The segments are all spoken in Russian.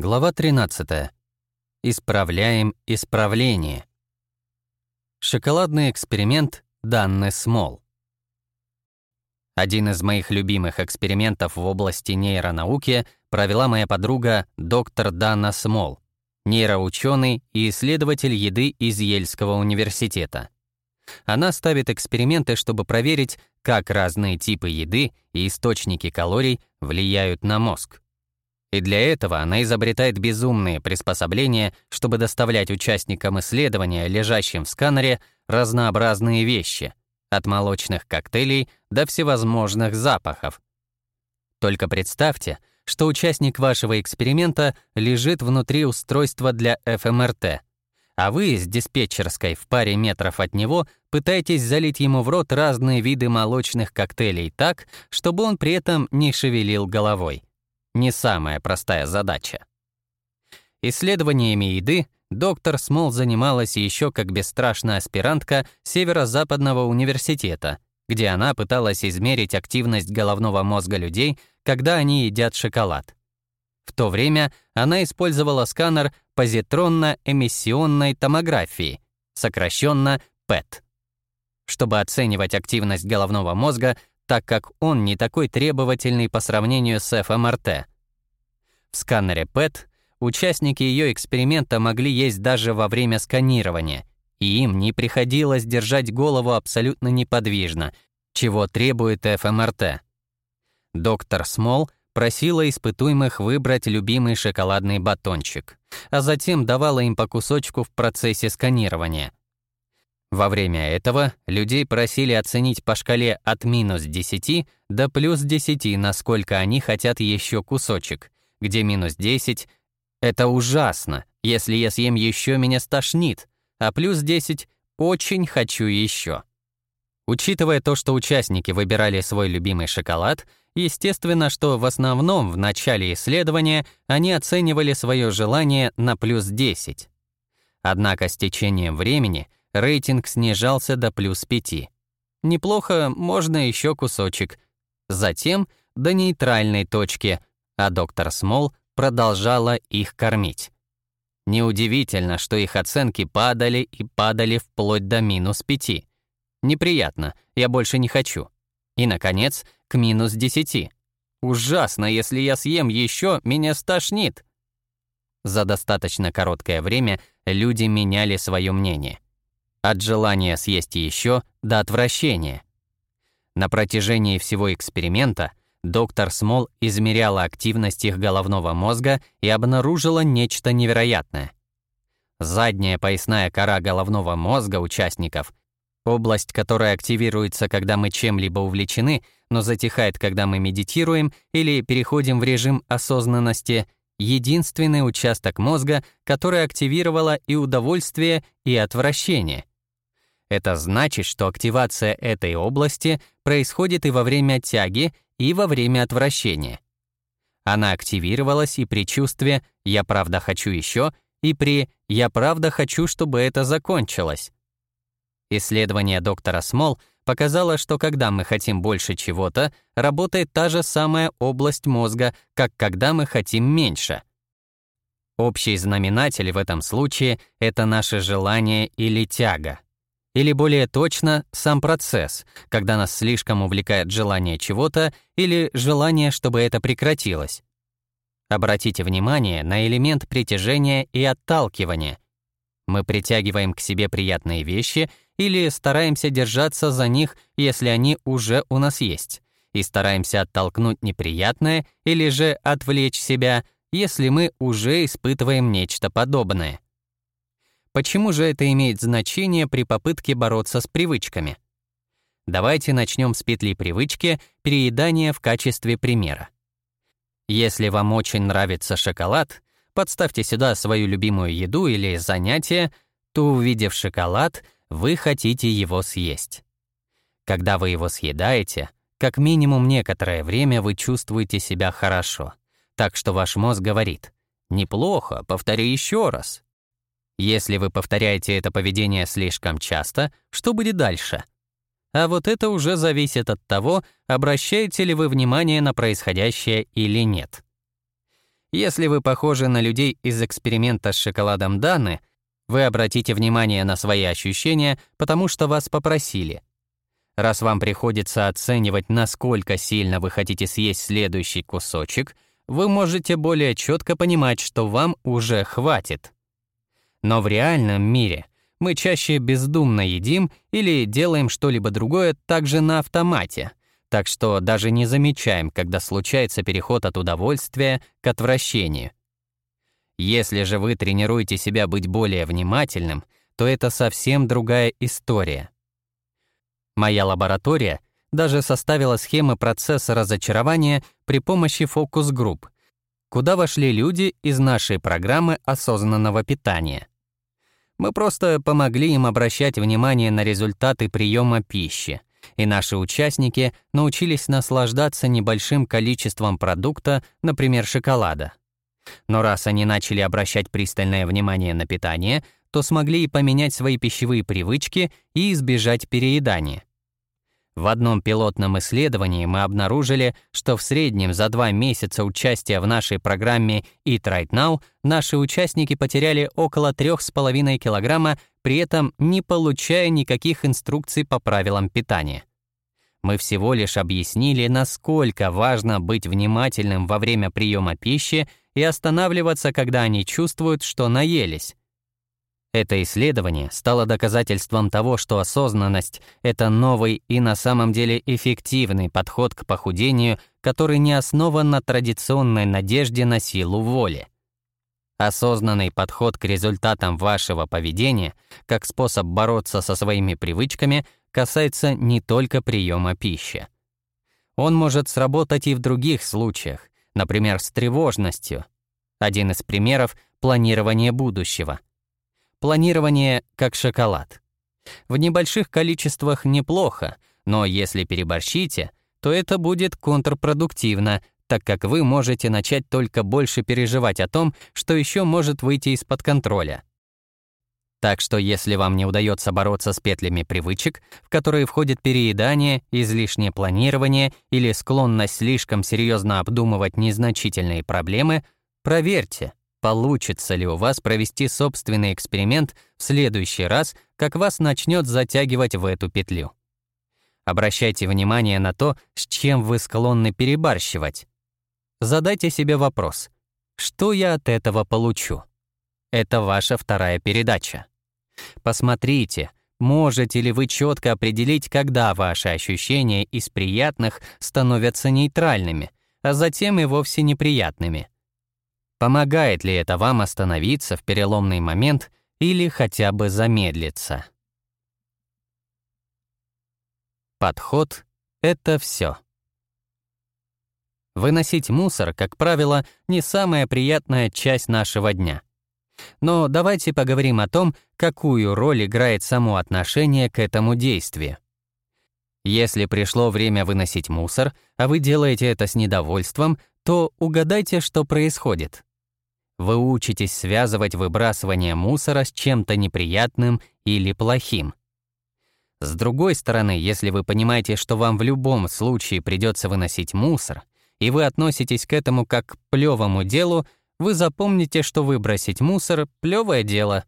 Глава 13. Исправляем исправление. Шоколадный эксперимент Данны Смол. Один из моих любимых экспериментов в области нейронауки провела моя подруга доктор Дана Смол, нейроученый и исследователь еды из Ельского университета. Она ставит эксперименты, чтобы проверить, как разные типы еды и источники калорий влияют на мозг. И для этого она изобретает безумные приспособления, чтобы доставлять участникам исследования, лежащим в сканере, разнообразные вещи, от молочных коктейлей до всевозможных запахов. Только представьте, что участник вашего эксперимента лежит внутри устройства для ФМРТ, а вы с диспетчерской в паре метров от него пытаетесь залить ему в рот разные виды молочных коктейлей так, чтобы он при этом не шевелил головой не самая простая задача. Исследованиями еды доктор Смол занималась еще как бесстрашная аспирантка Северо-Западного университета, где она пыталась измерить активность головного мозга людей, когда они едят шоколад. В то время она использовала сканер позитронно-эмиссионной томографии, сокращенно ПЭТ. Чтобы оценивать активность головного мозга, так как он не такой требовательный по сравнению с ФМРТ. В сканере PET участники ее эксперимента могли есть даже во время сканирования, и им не приходилось держать голову абсолютно неподвижно, чего требует ФМРТ. Доктор Смол просила испытуемых выбрать любимый шоколадный батончик, а затем давала им по кусочку в процессе сканирования. Во время этого людей просили оценить по шкале от минус 10 до плюс 10, насколько они хотят еще кусочек, где минус 10 — это ужасно, если я съем еще, меня стошнит, а плюс 10 — очень хочу еще. Учитывая то, что участники выбирали свой любимый шоколад, естественно, что в основном в начале исследования они оценивали свое желание на плюс 10. Однако с течением времени — рейтинг снижался до плюс 5. Неплохо, можно еще кусочек. Затем до нейтральной точки, а доктор Смол продолжала их кормить. Неудивительно, что их оценки падали и падали вплоть до минус 5. Неприятно, я больше не хочу. И, наконец, к минус 10. Ужасно, если я съем еще, меня стошнит. За достаточно короткое время люди меняли свое мнение. От желания съесть еще до отвращения. На протяжении всего эксперимента доктор Смол измеряла активность их головного мозга и обнаружила нечто невероятное. Задняя поясная кора головного мозга участников, область, которая активируется, когда мы чем-либо увлечены, но затихает, когда мы медитируем или переходим в режим осознанности, единственный участок мозга, который активировала и удовольствие, и отвращение. Это значит, что активация этой области происходит и во время тяги, и во время отвращения. Она активировалась и при чувстве «я правда хочу еще», и при «я правда хочу, чтобы это закончилось». Исследование доктора Смол показало, что когда мы хотим больше чего-то, работает та же самая область мозга, как когда мы хотим меньше. Общий знаменатель в этом случае — это наше желание или тяга. Или более точно, сам процесс, когда нас слишком увлекает желание чего-то или желание, чтобы это прекратилось. Обратите внимание на элемент притяжения и отталкивания. Мы притягиваем к себе приятные вещи или стараемся держаться за них, если они уже у нас есть, и стараемся оттолкнуть неприятное или же отвлечь себя, если мы уже испытываем нечто подобное. Почему же это имеет значение при попытке бороться с привычками? Давайте начнем с петли привычки переедания в качестве примера. Если вам очень нравится шоколад, подставьте сюда свою любимую еду или занятие, то, увидев шоколад, вы хотите его съесть. Когда вы его съедаете, как минимум некоторое время вы чувствуете себя хорошо, так что ваш мозг говорит «Неплохо, повтори еще раз». Если вы повторяете это поведение слишком часто, что будет дальше? А вот это уже зависит от того, обращаете ли вы внимание на происходящее или нет. Если вы похожи на людей из эксперимента с шоколадом Даны, вы обратите внимание на свои ощущения, потому что вас попросили. Раз вам приходится оценивать, насколько сильно вы хотите съесть следующий кусочек, вы можете более четко понимать, что вам уже хватит. Но в реальном мире мы чаще бездумно едим или делаем что-либо другое также на автомате, так что даже не замечаем, когда случается переход от удовольствия к отвращению. Если же вы тренируете себя быть более внимательным, то это совсем другая история. Моя лаборатория даже составила схемы процесса разочарования при помощи фокус-групп, куда вошли люди из нашей программы осознанного питания. Мы просто помогли им обращать внимание на результаты приема пищи, и наши участники научились наслаждаться небольшим количеством продукта, например, шоколада. Но раз они начали обращать пристальное внимание на питание, то смогли и поменять свои пищевые привычки и избежать переедания. В одном пилотном исследовании мы обнаружили, что в среднем за два месяца участия в нашей программе Eat Right Now наши участники потеряли около 3,5 килограмма, при этом не получая никаких инструкций по правилам питания. Мы всего лишь объяснили, насколько важно быть внимательным во время приема пищи и останавливаться, когда они чувствуют, что наелись. Это исследование стало доказательством того, что осознанность — это новый и на самом деле эффективный подход к похудению, который не основан на традиционной надежде на силу воли. Осознанный подход к результатам вашего поведения, как способ бороться со своими привычками, касается не только приема пищи. Он может сработать и в других случаях, например, с тревожностью. Один из примеров — планирование будущего. Планирование как шоколад. В небольших количествах неплохо, но если переборщите, то это будет контрпродуктивно, так как вы можете начать только больше переживать о том, что еще может выйти из-под контроля. Так что если вам не удается бороться с петлями привычек, в которые входит переедание, излишнее планирование или склонность слишком серьезно обдумывать незначительные проблемы, проверьте, получится ли у вас провести собственный эксперимент в следующий раз, как вас начнет затягивать в эту петлю. Обращайте внимание на то, с чем вы склонны перебарщивать. Задайте себе вопрос, что я от этого получу? Это ваша вторая передача. Посмотрите, можете ли вы четко определить, когда ваши ощущения из приятных становятся нейтральными, а затем и вовсе неприятными. Помогает ли это вам остановиться в переломный момент или хотя бы замедлиться? Подход — это все. Выносить мусор, как правило, не самая приятная часть нашего дня. Но давайте поговорим о том, какую роль играет само отношение к этому действию. Если пришло время выносить мусор, а вы делаете это с недовольством, то угадайте, что происходит. Вы учитесь связывать выбрасывание мусора с чем-то неприятным или плохим. С другой стороны, если вы понимаете, что вам в любом случае придется выносить мусор, и вы относитесь к этому как к плевому делу, вы запомните, что выбросить мусор — плевое дело.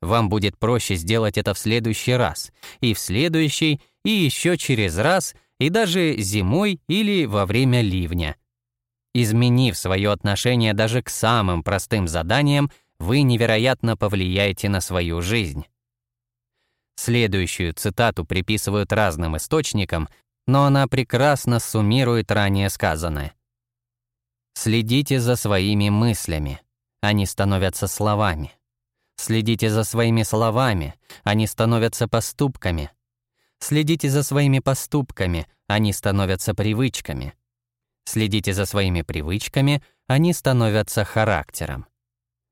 Вам будет проще сделать это в следующий раз, и в следующий, и еще через раз, и даже зимой или во время ливня. Изменив свое отношение даже к самым простым заданиям, вы невероятно повлияете на свою жизнь. Следующую цитату приписывают разным источникам, но она прекрасно суммирует ранее сказанное. Следите за своими мыслями. Они становятся словами. Следите за своими словами. Они становятся поступками. Следите за своими поступками. Они становятся привычками. Следите за своими привычками. Они становятся характером.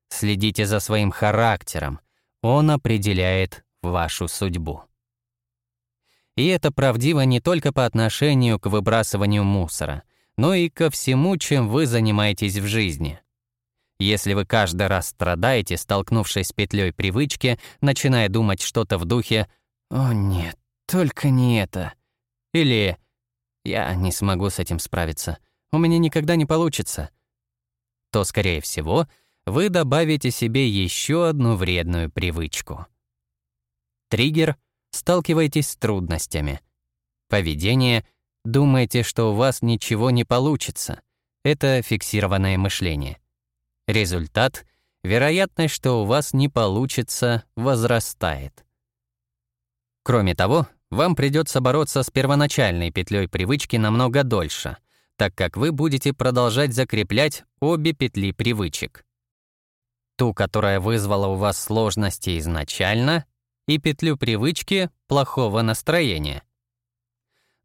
Следите за своим характером. Он определяет вашу судьбу. И это правдиво не только по отношению к выбрасыванию мусора — но и ко всему, чем вы занимаетесь в жизни. Если вы каждый раз страдаете, столкнувшись с петлей привычки, начиная думать что-то в духе «О нет, только не это» или «Я не смогу с этим справиться, у меня никогда не получится», то, скорее всего, вы добавите себе еще одну вредную привычку. Триггер — сталкиваетесь с трудностями. Поведение — думаете, что у вас ничего не получится. Это фиксированное мышление. Результат — вероятность, что у вас не получится, возрастает. Кроме того, вам придется бороться с первоначальной петлей привычки намного дольше, так как вы будете продолжать закреплять обе петли привычек. Ту, которая вызвала у вас сложности изначально, и петлю привычки плохого настроения.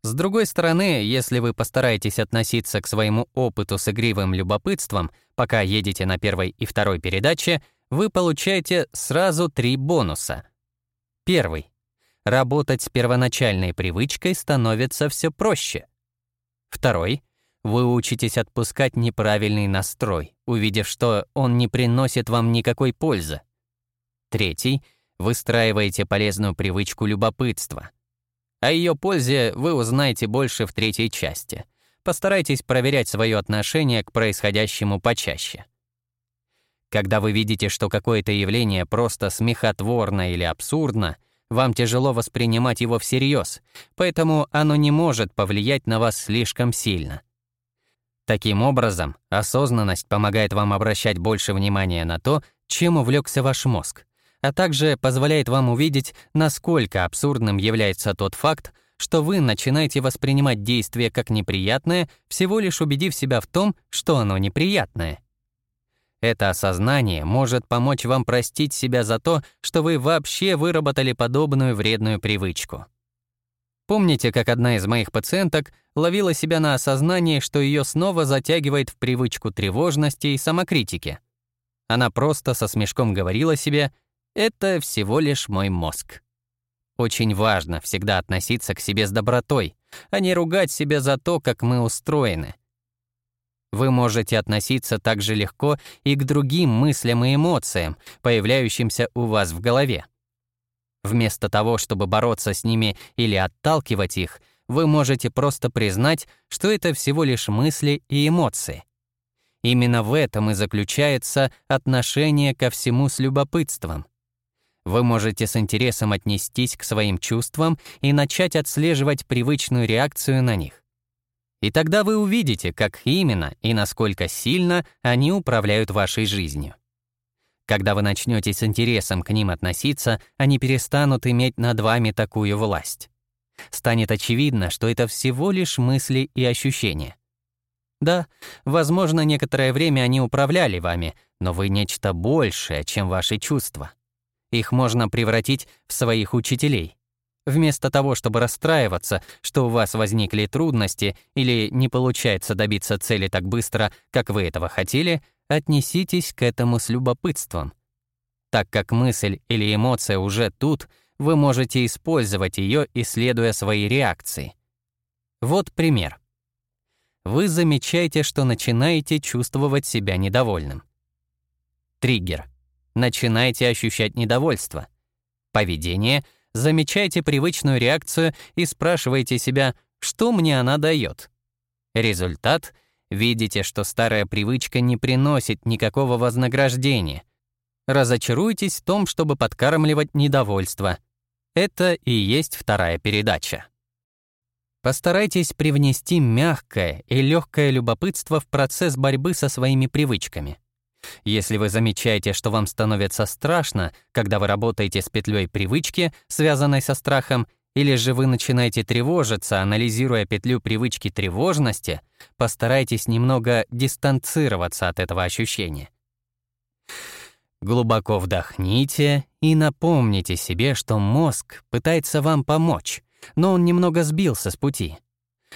С другой стороны, если вы постараетесь относиться к своему опыту с игривым любопытством, пока едете на первой и второй передаче, вы получаете сразу три бонуса. Первый. Работать с первоначальной привычкой становится все проще. Второй. Вы учитесь отпускать неправильный настрой, увидев, что он не приносит вам никакой пользы. Третий. Выстраиваете полезную привычку любопытства — о ее пользе вы узнаете больше в третьей части. Постарайтесь проверять свое отношение к происходящему почаще. Когда вы видите, что какое-то явление просто смехотворно или абсурдно, вам тяжело воспринимать его всерьез, поэтому оно не может повлиять на вас слишком сильно. Таким образом, осознанность помогает вам обращать больше внимания на то, чем увлекся ваш мозг, а также позволяет вам увидеть, насколько абсурдным является тот факт, что вы начинаете воспринимать действие как неприятное, всего лишь убедив себя в том, что оно неприятное. Это осознание может помочь вам простить себя за то, что вы вообще выработали подобную вредную привычку. Помните, как одна из моих пациенток ловила себя на осознании, что ее снова затягивает в привычку тревожности и самокритики? Она просто со смешком говорила себе это всего лишь мой мозг. Очень важно всегда относиться к себе с добротой, а не ругать себя за то, как мы устроены. Вы можете относиться так же легко и к другим мыслям и эмоциям, появляющимся у вас в голове. Вместо того, чтобы бороться с ними или отталкивать их, вы можете просто признать, что это всего лишь мысли и эмоции. Именно в этом и заключается отношение ко всему с любопытством. Вы можете с интересом отнестись к своим чувствам и начать отслеживать привычную реакцию на них. И тогда вы увидите, как именно и насколько сильно они управляют вашей жизнью. Когда вы начнете с интересом к ним относиться, они перестанут иметь над вами такую власть. Станет очевидно, что это всего лишь мысли и ощущения. Да, возможно, некоторое время они управляли вами, но вы нечто большее, чем ваши чувства. Их можно превратить в своих учителей. Вместо того, чтобы расстраиваться, что у вас возникли трудности или не получается добиться цели так быстро, как вы этого хотели, отнеситесь к этому с любопытством. Так как мысль или эмоция уже тут, вы можете использовать ее, исследуя свои реакции. Вот пример. Вы замечаете, что начинаете чувствовать себя недовольным. Триггер начинайте ощущать недовольство. Поведение — замечайте привычную реакцию и спрашивайте себя, что мне она дает. Результат — видите, что старая привычка не приносит никакого вознаграждения. Разочаруйтесь в том, чтобы подкармливать недовольство. Это и есть вторая передача. Постарайтесь привнести мягкое и легкое любопытство в процесс борьбы со своими привычками. Если вы замечаете, что вам становится страшно, когда вы работаете с петлей привычки, связанной со страхом, или же вы начинаете тревожиться, анализируя петлю привычки тревожности, постарайтесь немного дистанцироваться от этого ощущения. Глубоко вдохните и напомните себе, что мозг пытается вам помочь, но он немного сбился с пути.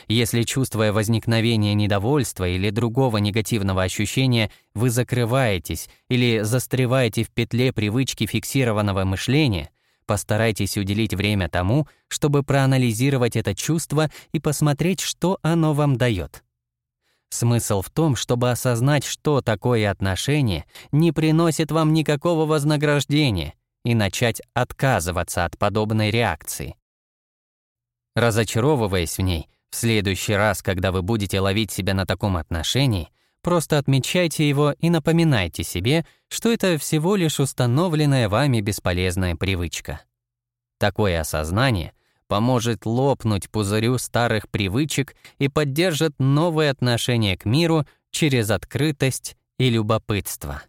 Если, чувствуя возникновение недовольства или другого негативного ощущения, вы закрываетесь или застреваете в петле привычки фиксированного мышления, постарайтесь уделить время тому, чтобы проанализировать это чувство и посмотреть, что оно вам дает. Смысл в том, чтобы осознать, что такое отношение не приносит вам никакого вознаграждения и начать отказываться от подобной реакции. Разочаровываясь в ней, в следующий раз, когда вы будете ловить себя на таком отношении, просто отмечайте его и напоминайте себе, что это всего лишь установленная вами бесполезная привычка. Такое осознание поможет лопнуть пузырю старых привычек и поддержит новое отношение к миру через открытость и любопытство.